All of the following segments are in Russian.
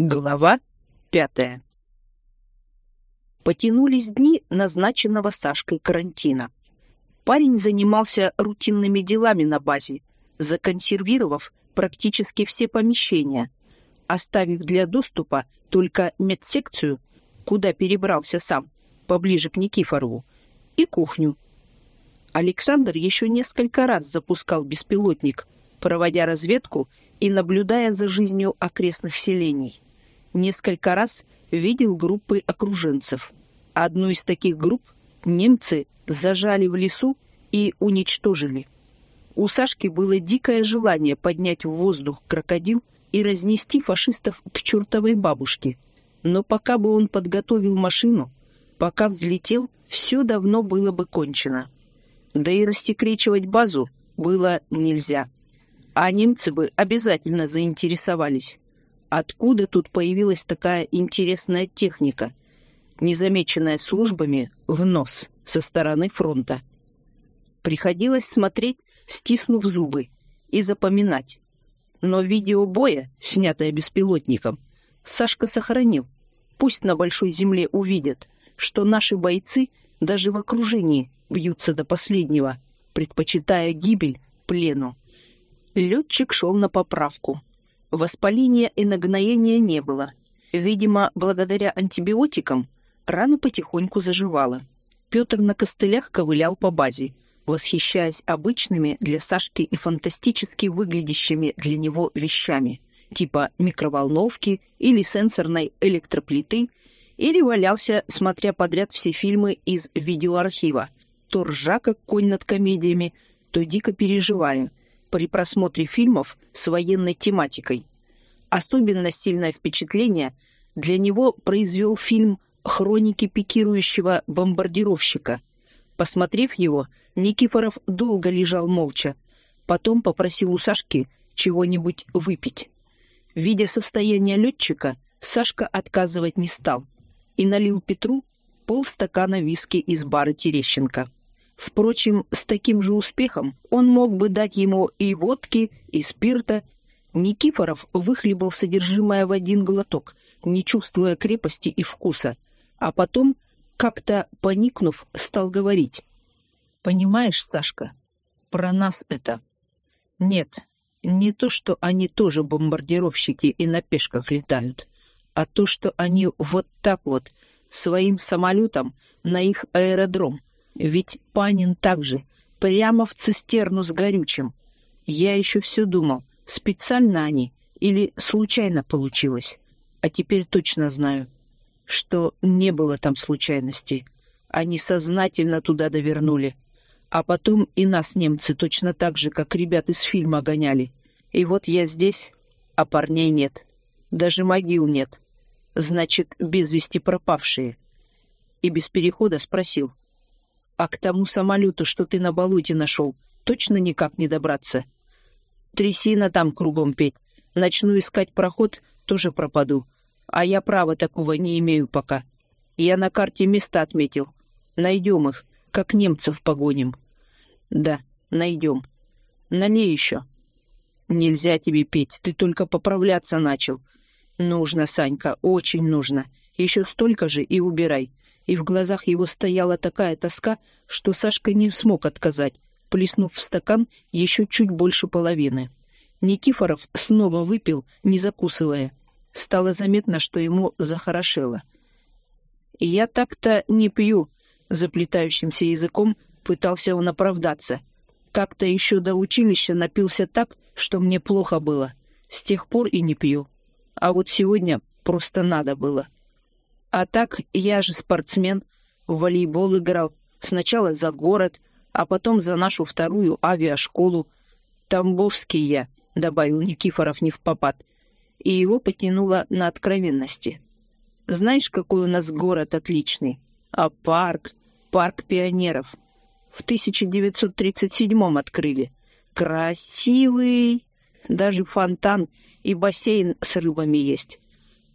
Глава пятая Потянулись дни назначенного Сашкой карантина. Парень занимался рутинными делами на базе, законсервировав практически все помещения, оставив для доступа только медсекцию, куда перебрался сам, поближе к Никифорову, и кухню. Александр еще несколько раз запускал беспилотник, проводя разведку и наблюдая за жизнью окрестных селений несколько раз видел группы окруженцев. Одну из таких групп немцы зажали в лесу и уничтожили. У Сашки было дикое желание поднять в воздух крокодил и разнести фашистов к чертовой бабушке. Но пока бы он подготовил машину, пока взлетел, все давно было бы кончено. Да и рассекречивать базу было нельзя. А немцы бы обязательно заинтересовались. Откуда тут появилась такая интересная техника, незамеченная службами в нос со стороны фронта? Приходилось смотреть, стиснув зубы, и запоминать. Но видео боя, снятое беспилотником, Сашка сохранил. Пусть на большой земле увидят, что наши бойцы даже в окружении бьются до последнего, предпочитая гибель плену. Летчик шел на поправку, Воспаления и нагноения не было. Видимо, благодаря антибиотикам рана потихоньку заживала. Петр на костылях ковылял по базе, восхищаясь обычными для Сашки и фантастически выглядящими для него вещами, типа микроволновки или сенсорной электроплиты, или валялся, смотря подряд все фильмы из видеоархива, то ржа, как конь над комедиями, то дико переживая, при просмотре фильмов с военной тематикой. Особенно сильное впечатление для него произвел фильм «Хроники пикирующего бомбардировщика». Посмотрев его, Никифоров долго лежал молча, потом попросил у Сашки чего-нибудь выпить. Видя состояние летчика, Сашка отказывать не стал и налил Петру полстакана виски из бара Терещенко. Впрочем, с таким же успехом он мог бы дать ему и водки, и спирта. Никифоров выхлебал содержимое в один глоток, не чувствуя крепости и вкуса, а потом, как-то поникнув, стал говорить. «Понимаешь, Сашка, про нас это...» «Нет, не то, что они тоже бомбардировщики и на пешках летают, а то, что они вот так вот своим самолетом на их аэродром ведь Панин также, прямо в цистерну с горючим. Я еще все думал, специально они или случайно получилось. А теперь точно знаю, что не было там случайностей. Они сознательно туда довернули. А потом и нас немцы точно так же, как ребят из фильма гоняли. И вот я здесь, а парней нет. Даже могил нет. Значит, без вести пропавшие. И без перехода спросил — а к тому самолету, что ты на болоте нашел, точно никак не добраться. Трясина там кругом петь. Начну искать проход, тоже пропаду. А я права такого не имею пока. Я на карте места отметил. Найдем их, как немцев погоним. Да, найдем. Налей еще. Нельзя тебе петь, ты только поправляться начал. Нужно, Санька, очень нужно. Еще столько же и убирай и в глазах его стояла такая тоска, что Сашка не смог отказать, плеснув в стакан еще чуть больше половины. Никифоров снова выпил, не закусывая. Стало заметно, что ему захорошело. «Я так-то не пью», — заплетающимся языком пытался он оправдаться. «Как-то еще до училища напился так, что мне плохо было. С тех пор и не пью. А вот сегодня просто надо было». А так, я же спортсмен, в волейбол играл. Сначала за город, а потом за нашу вторую авиашколу. Тамбовский я, добавил Никифоров не в попад. И его потянуло на откровенности. Знаешь, какой у нас город отличный? А парк, парк пионеров. В 1937-м открыли. Красивый. Даже фонтан и бассейн с рыбами есть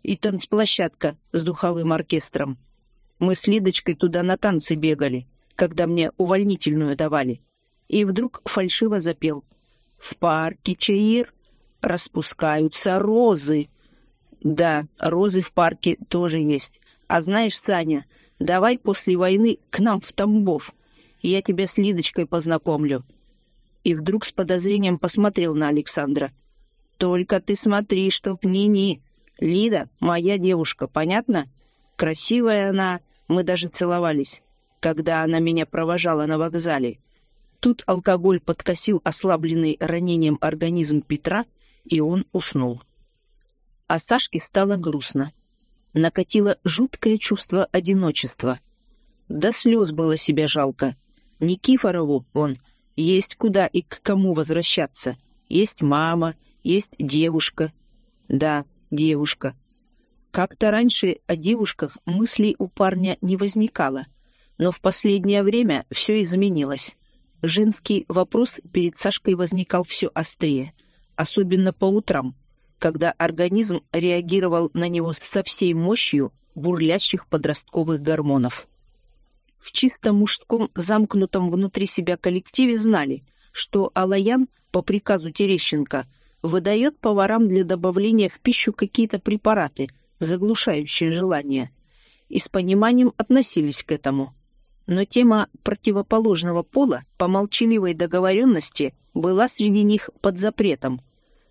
и танцплощадка с духовым оркестром. Мы с Лидочкой туда на танцы бегали, когда мне увольнительную давали. И вдруг фальшиво запел. «В парке Чаир распускаются розы». Да, розы в парке тоже есть. А знаешь, Саня, давай после войны к нам в Тамбов. Я тебя с Лидочкой познакомлю. И вдруг с подозрением посмотрел на Александра. Только ты смотри, чтоб ни-ни. Лида — моя девушка, понятно? Красивая она, мы даже целовались, когда она меня провожала на вокзале. Тут алкоголь подкосил ослабленный ранением организм Петра, и он уснул. А Сашке стало грустно. Накатило жуткое чувство одиночества. До слез было себя жалко. Никифорову он есть куда и к кому возвращаться. Есть мама, есть девушка. Да, девушка. Как-то раньше о девушках мыслей у парня не возникало, но в последнее время все изменилось. Женский вопрос перед Сашкой возникал все острее, особенно по утрам, когда организм реагировал на него со всей мощью бурлящих подростковых гормонов. В чисто мужском замкнутом внутри себя коллективе знали, что Алаян по приказу Терещенко выдает поварам для добавления в пищу какие-то препараты – заглушающее желание, и с пониманием относились к этому. Но тема противоположного пола по молчаливой договоренности была среди них под запретом.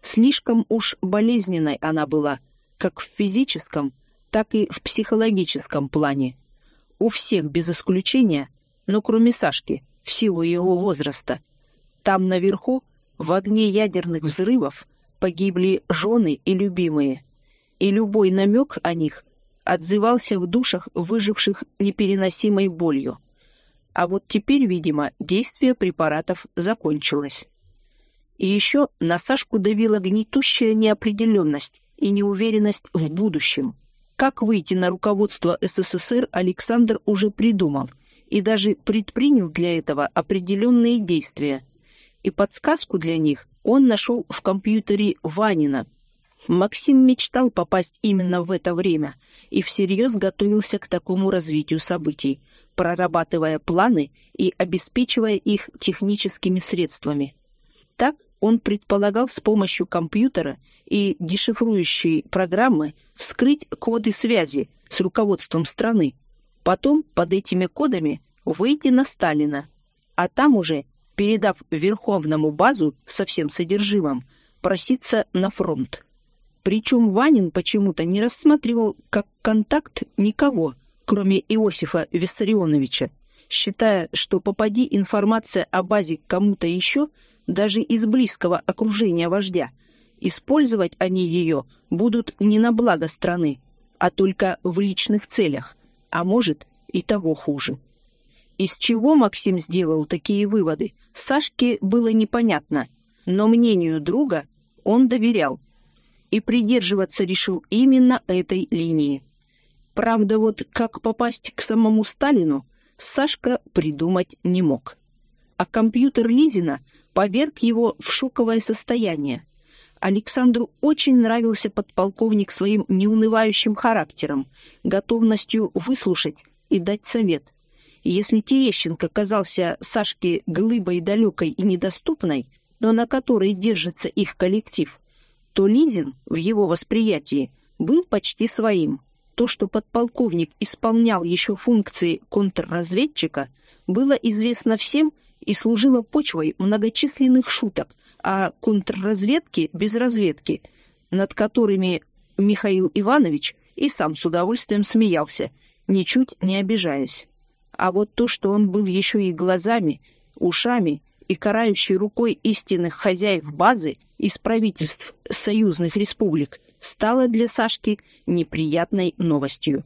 Слишком уж болезненной она была, как в физическом, так и в психологическом плане. У всех без исключения, но кроме Сашки, в силу его возраста. Там наверху, в огне ядерных взрывов, погибли жены и любимые – и любой намек о них отзывался в душах выживших непереносимой болью. А вот теперь, видимо, действие препаратов закончилось. И еще на Сашку давила гнетущая неопределенность и неуверенность в будущем. Как выйти на руководство СССР Александр уже придумал и даже предпринял для этого определенные действия. И подсказку для них он нашел в компьютере Ванина, Максим мечтал попасть именно в это время и всерьез готовился к такому развитию событий, прорабатывая планы и обеспечивая их техническими средствами. Так он предполагал с помощью компьютера и дешифрующей программы вскрыть коды связи с руководством страны, потом под этими кодами выйти на Сталина, а там уже, передав Верховному базу со всем содержимым, проситься на фронт. Причем Ванин почему-то не рассматривал как контакт никого, кроме Иосифа Виссарионовича, считая, что попади информация о базе кому-то еще, даже из близкого окружения вождя, использовать они ее будут не на благо страны, а только в личных целях, а может и того хуже. Из чего Максим сделал такие выводы, Сашке было непонятно, но мнению друга он доверял – и придерживаться решил именно этой линии. Правда, вот как попасть к самому Сталину, Сашка придумать не мог. А компьютер Лизина поверг его в шоковое состояние. Александру очень нравился подполковник своим неунывающим характером, готовностью выслушать и дать совет. Если Терещенко казался Сашке глыбой далекой и недоступной, но на которой держится их коллектив, то Лизин в его восприятии был почти своим. То, что подполковник исполнял еще функции контрразведчика, было известно всем и служило почвой многочисленных шуток о контрразведке без разведки, над которыми Михаил Иванович и сам с удовольствием смеялся, ничуть не обижаясь. А вот то, что он был еще и глазами, ушами и карающей рукой истинных хозяев базы из правительств союзных республик, стало для Сашки неприятной новостью.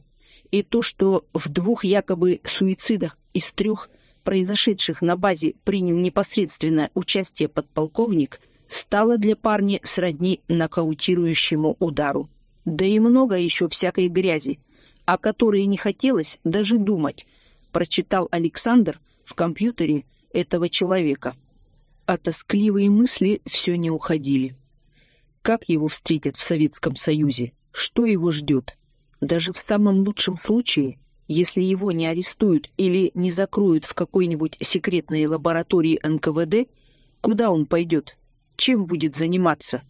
И то, что в двух якобы суицидах из трех произошедших на базе принял непосредственное участие подполковник, стало для парня сродни нокаутирующему удару. Да и много еще всякой грязи, о которой не хотелось даже думать, прочитал Александр в компьютере этого человека. А тоскливые мысли все не уходили. Как его встретят в Советском Союзе? Что его ждет? Даже в самом лучшем случае, если его не арестуют или не закроют в какой-нибудь секретной лаборатории НКВД, куда он пойдет? Чем будет заниматься?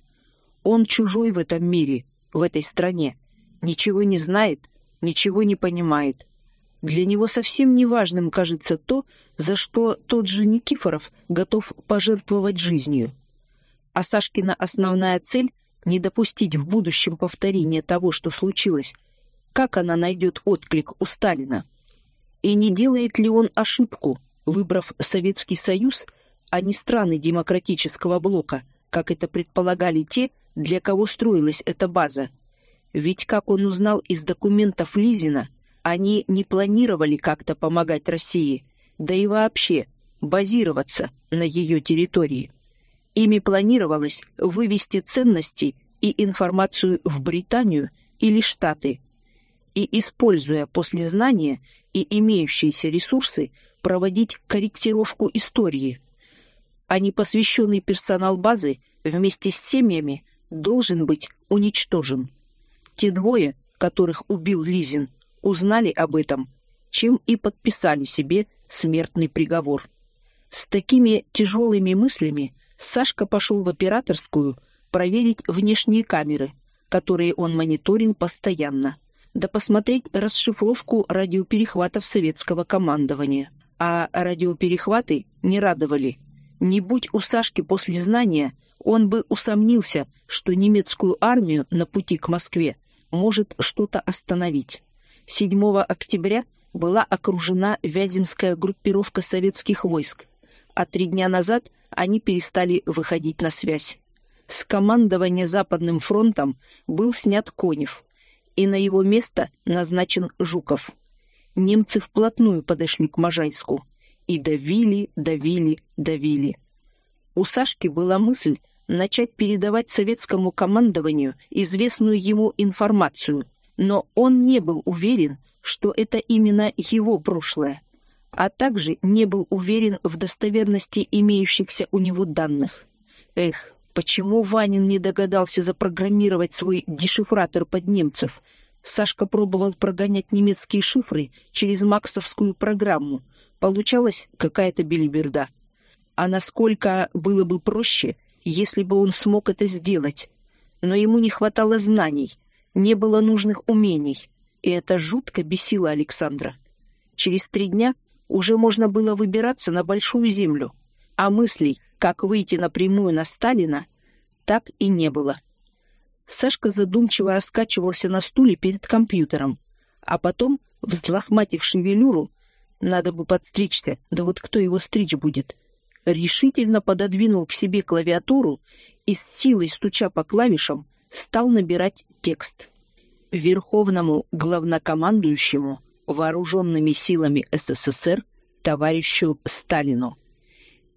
Он чужой в этом мире, в этой стране, ничего не знает, ничего не понимает. Для него совсем неважным кажется то, за что тот же Никифоров готов пожертвовать жизнью. А Сашкина основная цель — не допустить в будущем повторения того, что случилось. Как она найдет отклик у Сталина? И не делает ли он ошибку, выбрав Советский Союз, а не страны демократического блока, как это предполагали те, для кого строилась эта база? Ведь, как он узнал из документов Лизина, они не планировали как-то помогать России, да и вообще базироваться на ее территории. Ими планировалось вывести ценности и информацию в Британию или Штаты и, используя после знания и имеющиеся ресурсы, проводить корректировку истории. А непосвященный персонал базы вместе с семьями должен быть уничтожен. Те двое, которых убил Лизин, узнали об этом, чем и подписали себе смертный приговор. С такими тяжелыми мыслями Сашка пошел в операторскую проверить внешние камеры, которые он мониторил постоянно, да посмотреть расшифровку радиоперехватов советского командования. А радиоперехваты не радовали. Не будь у Сашки после знания, он бы усомнился, что немецкую армию на пути к Москве может что-то остановить. 7 октября была окружена Вяземская группировка советских войск, а три дня назад они перестали выходить на связь. С командования Западным фронтом был снят Конев, и на его место назначен Жуков. Немцы вплотную подошли к Можайску и давили, давили, давили. У Сашки была мысль начать передавать советскому командованию известную ему информацию, но он не был уверен, что это именно его прошлое, а также не был уверен в достоверности имеющихся у него данных. Эх, почему Ванин не догадался запрограммировать свой дешифратор под немцев? Сашка пробовал прогонять немецкие шифры через максовскую программу. Получалась какая-то белиберда. А насколько было бы проще, если бы он смог это сделать? Но ему не хватало знаний, не было нужных умений и это жутко бесило Александра. Через три дня уже можно было выбираться на Большую Землю, а мыслей, как выйти напрямую на Сталина, так и не было. Сашка задумчиво раскачивался на стуле перед компьютером, а потом, взлохматив шевелюру, надо бы подстричься, да вот кто его стричь будет, решительно пододвинул к себе клавиатуру и с силой стуча по клавишам стал набирать текст верховному главнокомандующему вооруженными силами СССР товарищу Сталину.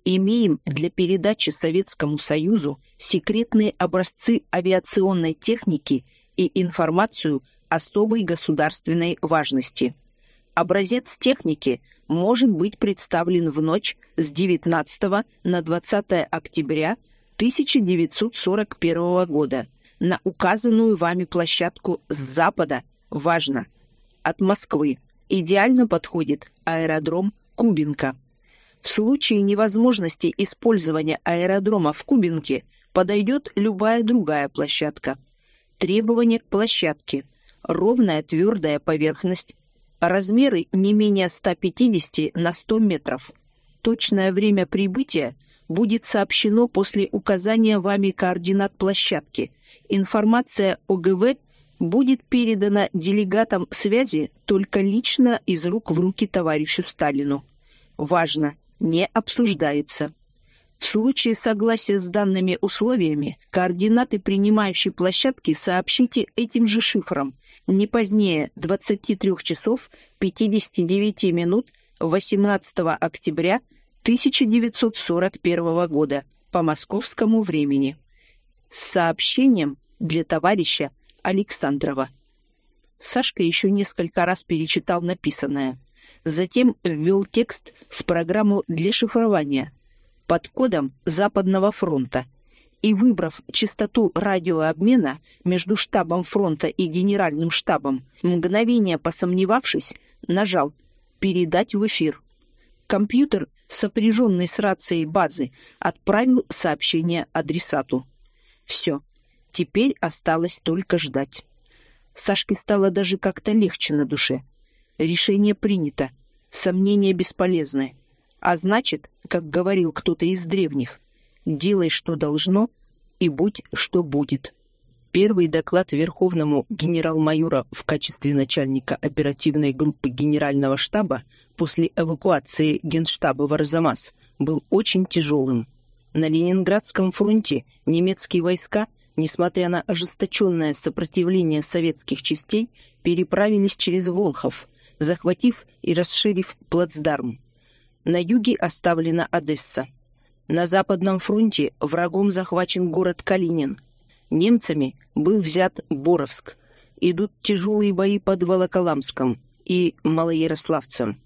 Имеем для передачи Советскому Союзу секретные образцы авиационной техники и информацию особой государственной важности. Образец техники может быть представлен в ночь с 19 на 20 октября 1941 года – на указанную вами площадку с запада, важно, от Москвы. Идеально подходит аэродром Кубинка. В случае невозможности использования аэродрома в Кубинке подойдет любая другая площадка. Требования к площадке. Ровная твердая поверхность. Размеры не менее 150 на 100 метров. Точное время прибытия будет сообщено после указания вами координат площадки – Информация о ГВ будет передана делегатам связи только лично из рук в руки товарищу Сталину. Важно, не обсуждается. В случае согласия с данными условиями координаты принимающей площадки сообщите этим же шифром не позднее 23 часов 59 минут 18 октября 1941 года по московскому времени с сообщением для товарища Александрова. Сашка еще несколько раз перечитал написанное. Затем ввел текст в программу для шифрования под кодом Западного фронта и, выбрав частоту радиообмена между штабом фронта и генеральным штабом, мгновение посомневавшись, нажал «Передать в эфир». Компьютер, сопряженный с рацией базы, отправил сообщение адресату. Все. Теперь осталось только ждать. Сашке стало даже как-то легче на душе. Решение принято, сомнения бесполезны. А значит, как говорил кто-то из древних, делай, что должно, и будь, что будет. Первый доклад Верховному генерал-майора в качестве начальника оперативной группы Генерального штаба после эвакуации Генштаба в Арзамас был очень тяжелым. На Ленинградском фронте немецкие войска, несмотря на ожесточенное сопротивление советских частей, переправились через Волхов, захватив и расширив плацдарм. На юге оставлена Одесса. На Западном фронте врагом захвачен город Калинин – Немцами был взят Боровск. Идут тяжелые бои под Волоколамском и Малоярославцем.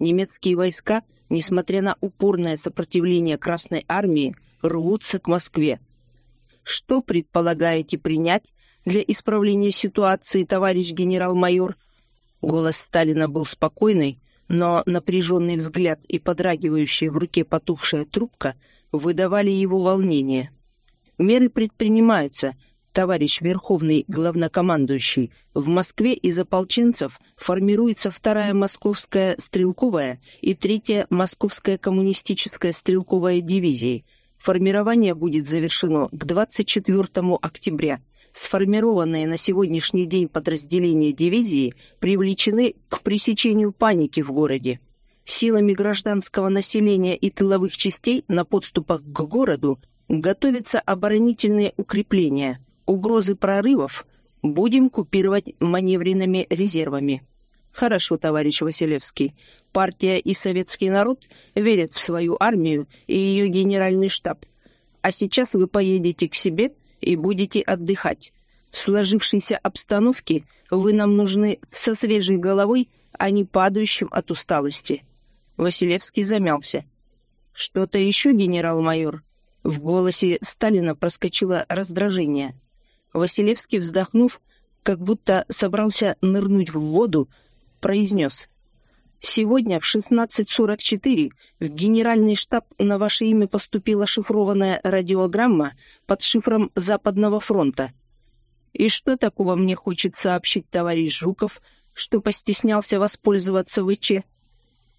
Немецкие войска, несмотря на упорное сопротивление Красной Армии, рвутся к Москве. Что предполагаете принять для исправления ситуации, товарищ генерал-майор? Голос Сталина был спокойный, но напряженный взгляд и подрагивающая в руке потухшая трубка выдавали его волнение. Меры предпринимаются, товарищ Верховный Главнокомандующий. В Москве из ополченцев формируется вторая Московская стрелковая и третья Московская коммунистическая стрелковая дивизии. Формирование будет завершено к 24 октября. Сформированные на сегодняшний день подразделения дивизии привлечены к пресечению паники в городе. Силами гражданского населения и тыловых частей на подступах к городу Готовятся оборонительные укрепления. Угрозы прорывов будем купировать маневренными резервами. Хорошо, товарищ Василевский. Партия и советский народ верят в свою армию и ее генеральный штаб. А сейчас вы поедете к себе и будете отдыхать. В сложившейся обстановке вы нам нужны со свежей головой, а не падающим от усталости. Василевский замялся. Что-то еще, генерал-майор? В голосе Сталина проскочило раздражение. Василевский, вздохнув, как будто собрался нырнуть в воду, произнес. «Сегодня в 16.44 в Генеральный штаб на ваше имя поступила шифрованная радиограмма под шифром Западного фронта. И что такого мне хочет сообщить товарищ Жуков, что постеснялся воспользоваться ВЧ?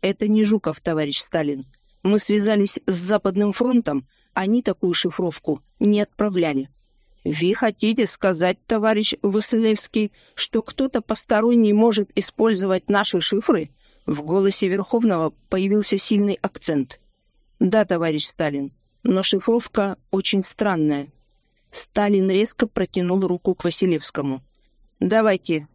Это не Жуков, товарищ Сталин. Мы связались с Западным фронтом, они такую шифровку не отправляли. Вы хотите сказать, товарищ Василевский, что кто-то посторонний может использовать наши шифры? В голосе Верховного появился сильный акцент. Да, товарищ Сталин, но шифровка очень странная. Сталин резко протянул руку к Василевскому. Давайте.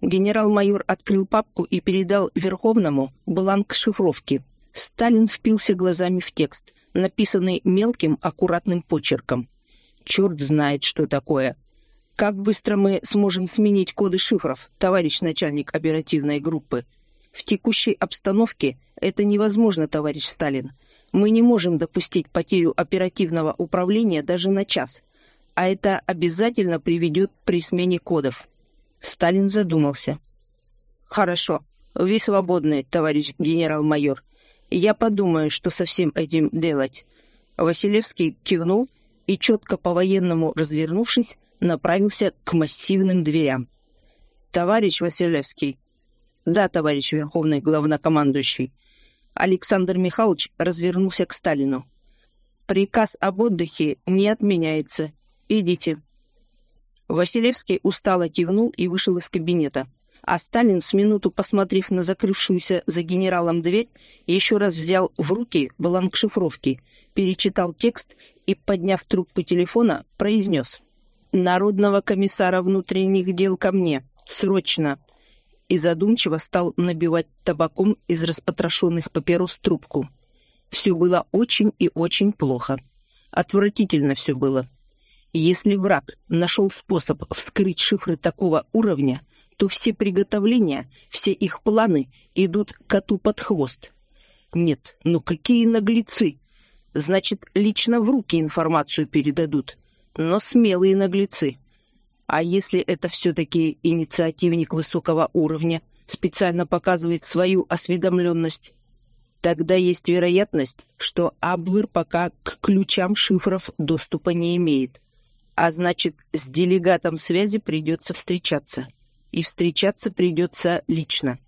Генерал-майор открыл папку и передал Верховному бланк шифровки. Сталин впился глазами в текст написанный мелким аккуратным почерком. Черт знает, что такое. Как быстро мы сможем сменить коды шифров, товарищ начальник оперативной группы? В текущей обстановке это невозможно, товарищ Сталин. Мы не можем допустить потерю оперативного управления даже на час. А это обязательно приведет при смене кодов. Сталин задумался. Хорошо. Вы свободны, товарищ генерал-майор. Я подумаю, что со всем этим делать. Василевский кивнул и, четко по-военному развернувшись, направился к массивным дверям. «Товарищ Василевский!» «Да, товарищ Верховный Главнокомандующий!» Александр Михайлович развернулся к Сталину. «Приказ об отдыхе не отменяется. Идите». Василевский устало кивнул и вышел из кабинета а Сталин, с минуту посмотрев на закрывшуюся за генералом дверь, еще раз взял в руки бланк шифровки, перечитал текст и, подняв трубку телефона, произнес «Народного комиссара внутренних дел ко мне. Срочно!» и задумчиво стал набивать табаком из распотрошенных папирос трубку. Все было очень и очень плохо. Отвратительно все было. Если враг нашел способ вскрыть шифры такого уровня, то все приготовления, все их планы идут коту под хвост. Нет, ну какие наглецы! Значит, лично в руки информацию передадут. Но смелые наглецы. А если это все-таки инициативник высокого уровня, специально показывает свою осведомленность, тогда есть вероятность, что Абвер пока к ключам шифров доступа не имеет. А значит, с делегатом связи придется встречаться. И встречаться придется лично.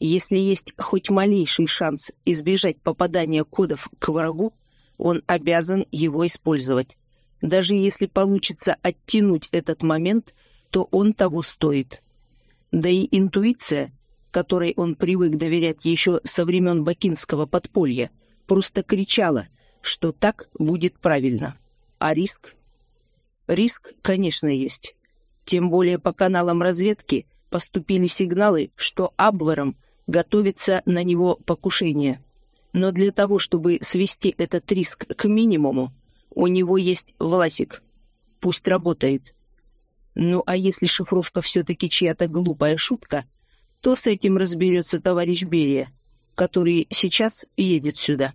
Если есть хоть малейший шанс избежать попадания кодов к врагу, он обязан его использовать. Даже если получится оттянуть этот момент, то он того стоит. Да и интуиция, которой он привык доверять еще со времен бакинского подполья, просто кричала, что так будет правильно. А риск? Риск, конечно, есть. Тем более по каналам разведки поступили сигналы, что Абвером готовится на него покушение. Но для того, чтобы свести этот риск к минимуму, у него есть Власик. Пусть работает. Ну а если шифровка все-таки чья-то глупая шутка, то с этим разберется товарищ Берия, который сейчас едет сюда.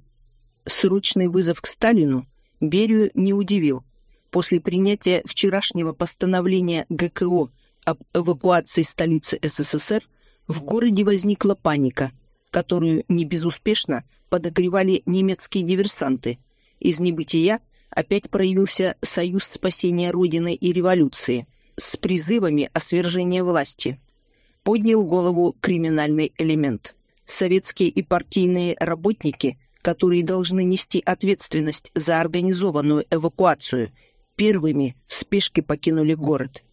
Срочный вызов к Сталину Берию не удивил. После принятия вчерашнего постановления ГКО об эвакуации столицы СССР в городе возникла паника, которую не безуспешно подогревали немецкие диверсанты. Из небытия опять проявился Союз спасения Родины и революции с призывами о свержении власти. Поднял голову криминальный элемент. Советские и партийные работники, которые должны нести ответственность за организованную эвакуацию – первыми в спешке покинули город,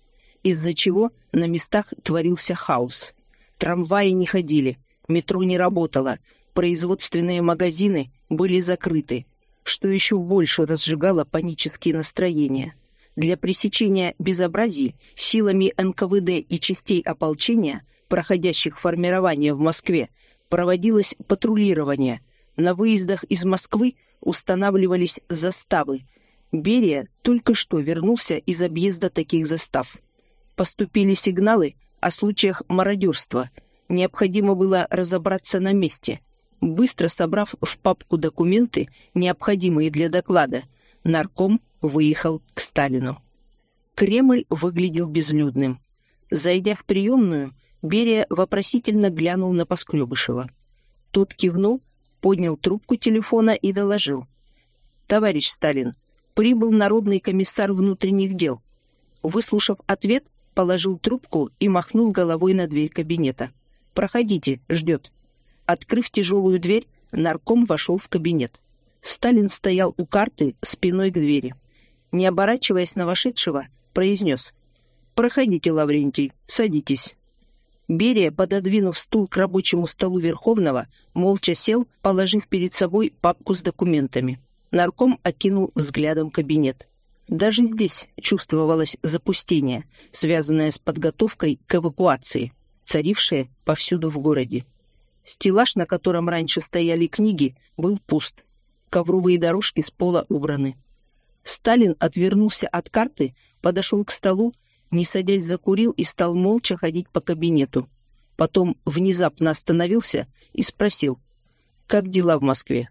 из-за чего на местах творился хаос. Трамваи не ходили, метро не работало, производственные магазины были закрыты, что еще больше разжигало панические настроения. Для пресечения безобразий силами НКВД и частей ополчения, проходящих формирование в Москве, проводилось патрулирование. На выездах из Москвы устанавливались заставы, Берия только что вернулся из объезда таких застав. Поступили сигналы о случаях мародерства. Необходимо было разобраться на месте. Быстро собрав в папку документы, необходимые для доклада, нарком выехал к Сталину. Кремль выглядел безлюдным. Зайдя в приемную, Берия вопросительно глянул на Поскребышева. Тот кивнул, поднял трубку телефона и доложил. «Товарищ Сталин, прибыл народный комиссар внутренних дел. Выслушав ответ, положил трубку и махнул головой на дверь кабинета. «Проходите, ждет». Открыв тяжелую дверь, нарком вошел в кабинет. Сталин стоял у карты спиной к двери. Не оборачиваясь на вошедшего, произнес «Проходите, Лаврентий, садитесь». Берия, пододвинув стул к рабочему столу Верховного, молча сел, положив перед собой папку с документами. Нарком окинул взглядом кабинет. Даже здесь чувствовалось запустение, связанное с подготовкой к эвакуации, царившее повсюду в городе. Стеллаж, на котором раньше стояли книги, был пуст. Ковровые дорожки с пола убраны. Сталин отвернулся от карты, подошел к столу, не садясь закурил и стал молча ходить по кабинету. Потом внезапно остановился и спросил, «Как дела в Москве?»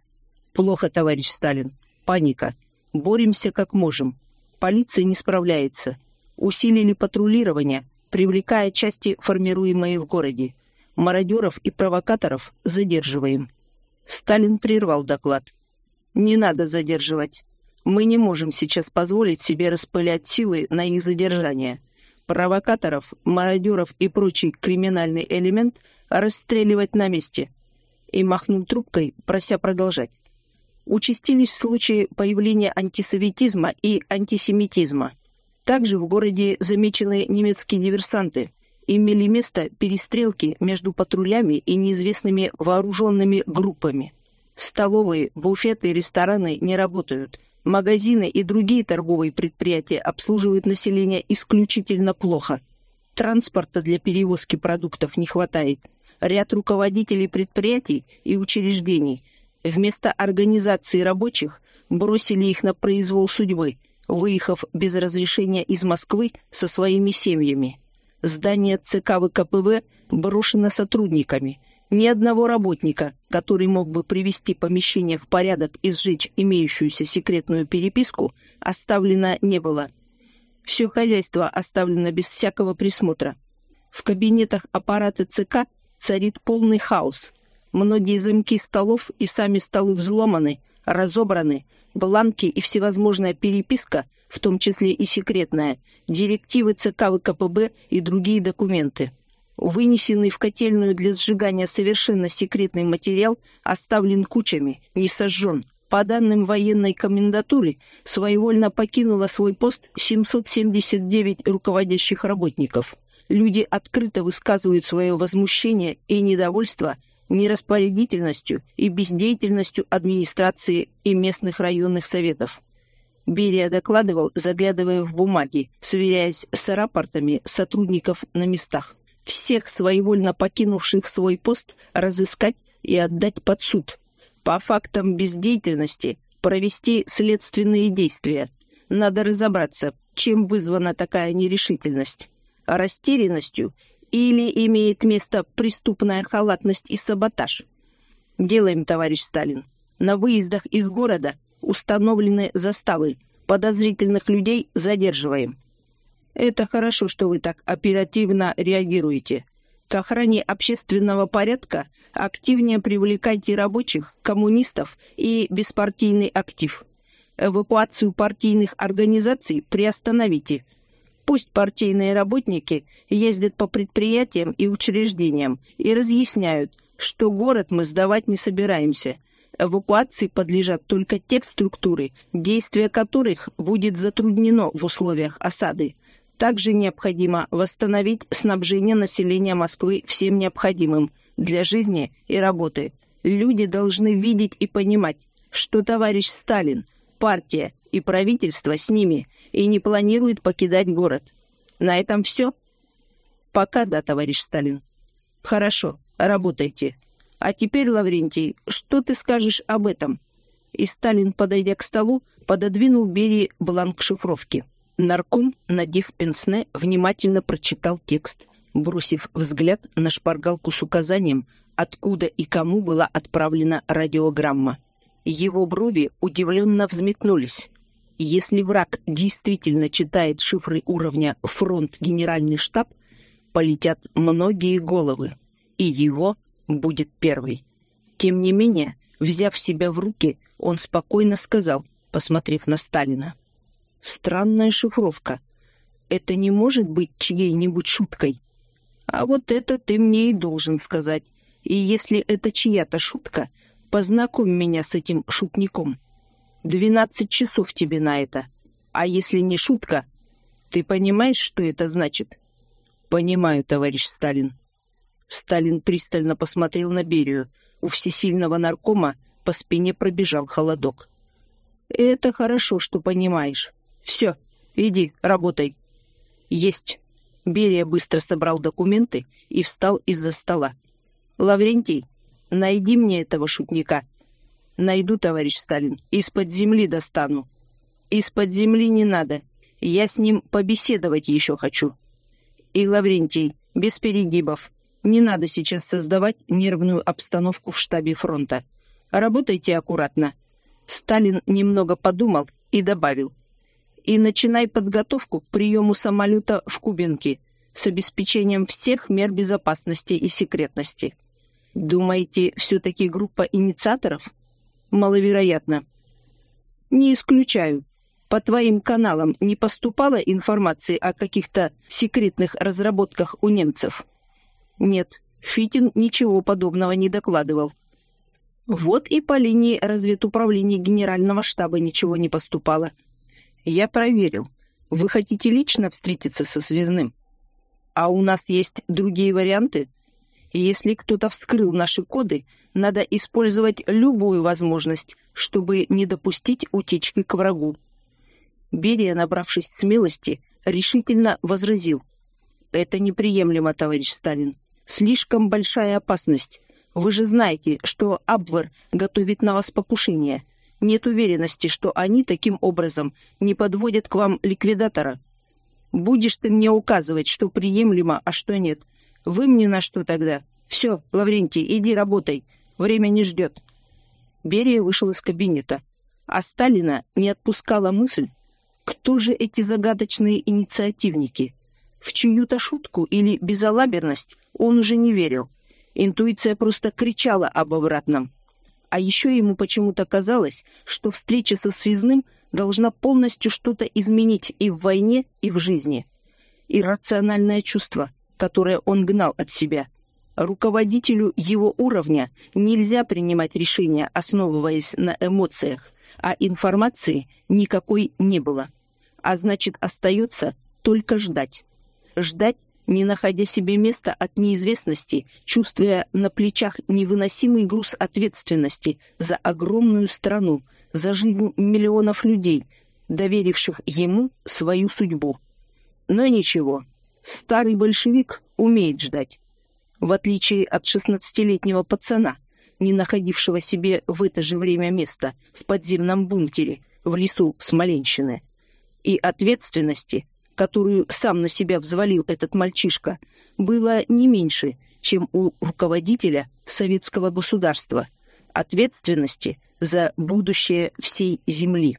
Плохо, товарищ Сталин. Паника. Боремся как можем. Полиция не справляется. Усилили патрулирование, привлекая части, формируемые в городе. Мародеров и провокаторов задерживаем. Сталин прервал доклад. Не надо задерживать. Мы не можем сейчас позволить себе распылять силы на их задержание. Провокаторов, мародеров и прочий криминальный элемент расстреливать на месте. И махнул трубкой, прося продолжать участились случаи появления антисоветизма и антисемитизма. Также в городе замечены немецкие диверсанты. Имели место перестрелки между патрулями и неизвестными вооруженными группами. Столовые, буфеты и рестораны не работают. Магазины и другие торговые предприятия обслуживают население исключительно плохо. Транспорта для перевозки продуктов не хватает. Ряд руководителей предприятий и учреждений – Вместо организации рабочих бросили их на произвол судьбы, выехав без разрешения из Москвы со своими семьями. Здание ЦК ВКПБ брошено сотрудниками. Ни одного работника, который мог бы привести помещение в порядок и сжечь имеющуюся секретную переписку, оставлено не было. Все хозяйство оставлено без всякого присмотра. В кабинетах аппарата ЦК царит полный хаос – Многие замки столов и сами столы взломаны, разобраны, бланки и всевозможная переписка в том числе и секретная, директивы ЦК ВКПБ и другие документы. Вынесенный в котельную для сжигания совершенно секретный материал оставлен кучами, не сожжен. По данным военной комендатуры, своевольно покинуло свой пост 779 руководящих работников. Люди открыто высказывают свое возмущение и недовольство нераспорядительностью и бездеятельностью администрации и местных районных советов. Берия докладывал, заглядывая в бумаги, сверяясь с рапортами сотрудников на местах. Всех своевольно покинувших свой пост разыскать и отдать под суд. По фактам бездеятельности провести следственные действия. Надо разобраться, чем вызвана такая нерешительность. Растерянностью или имеет место преступная халатность и саботаж? Делаем, товарищ Сталин. На выездах из города установлены заставы. Подозрительных людей задерживаем. Это хорошо, что вы так оперативно реагируете. К охране общественного порядка активнее привлекайте рабочих, коммунистов и беспартийный актив. Эвакуацию партийных организаций приостановите – Пусть партийные работники ездят по предприятиям и учреждениям и разъясняют, что город мы сдавать не собираемся. Эвакуации подлежат только те структуры, действие которых будет затруднено в условиях осады. Также необходимо восстановить снабжение населения Москвы всем необходимым для жизни и работы. Люди должны видеть и понимать, что товарищ Сталин, партия и правительство с ними и не планирует покидать город. На этом все? Пока да, товарищ Сталин. Хорошо, работайте. А теперь, Лаврентий, что ты скажешь об этом? И Сталин, подойдя к столу, пододвинул Берии бланк шифровки. Нарком, надев пенсне, внимательно прочитал текст, бросив взгляд на шпаргалку с указанием, откуда и кому была отправлена радиограмма. Его брови удивленно взметнулись. Если враг действительно читает шифры уровня «фронт Генеральный штаб», полетят многие головы, и его будет первый. Тем не менее, взяв себя в руки, он спокойно сказал, посмотрев на Сталина. «Странная шифровка. Это не может быть чьей-нибудь шуткой. А вот это ты мне и должен сказать. И если это чья-то шутка, познакомь меня с этим шутником». Двенадцать часов тебе на это. А если не шутка, ты понимаешь, что это значит? Понимаю, товарищ Сталин. Сталин пристально посмотрел на Берию. У всесильного наркома по спине пробежал холодок. Это хорошо, что понимаешь. Все, иди, работай. Есть. Берия быстро собрал документы и встал из-за стола. Лаврентий, найди мне этого шутника. Найду, товарищ Сталин. Из-под земли достану. Из-под земли не надо. Я с ним побеседовать еще хочу. И, Лаврентий, без перегибов. Не надо сейчас создавать нервную обстановку в штабе фронта. Работайте аккуратно. Сталин немного подумал и добавил. И начинай подготовку к приему самолета в Кубинке с обеспечением всех мер безопасности и секретности. Думаете, все-таки группа инициаторов? Маловероятно. Не исключаю. По твоим каналам не поступала информации о каких-то секретных разработках у немцев? Нет, Фитин ничего подобного не докладывал. Вот и по линии разведуправления Генерального штаба ничего не поступало. Я проверил. Вы хотите лично встретиться со связным? А у нас есть другие варианты? Если кто-то вскрыл наши коды, надо использовать любую возможность, чтобы не допустить утечки к врагу. Берия, набравшись смелости, решительно возразил. «Это неприемлемо, товарищ Сталин. Слишком большая опасность. Вы же знаете, что Абвер готовит на вас покушение. Нет уверенности, что они таким образом не подводят к вам ликвидатора. Будешь ты мне указывать, что приемлемо, а что нет. Вы мне на что тогда? Все, Лаврентий, иди работай. Время не ждет. Берия вышел из кабинета, а Сталина не отпускала мысль, кто же эти загадочные инициативники. В чью-то шутку или безалаберность он уже не верил. Интуиция просто кричала об обратном. А еще ему почему-то казалось, что встреча со связным должна полностью что-то изменить и в войне, и в жизни. Иррациональное чувство, которое он гнал от себя. Руководителю его уровня нельзя принимать решения, основываясь на эмоциях, а информации никакой не было. А значит, остается только ждать. Ждать, не находя себе места от неизвестности, чувствуя на плечах невыносимый груз ответственности за огромную страну, за жизнь миллионов людей, доверивших ему свою судьбу. Но ничего, старый большевик умеет ждать. В отличие от шестнадцатилетнего пацана, не находившего себе в это же время места в подземном бункере в лесу Смоленщины, и ответственности, которую сам на себя взвалил этот мальчишка, было не меньше, чем у руководителя советского государства, ответственности за будущее всей Земли.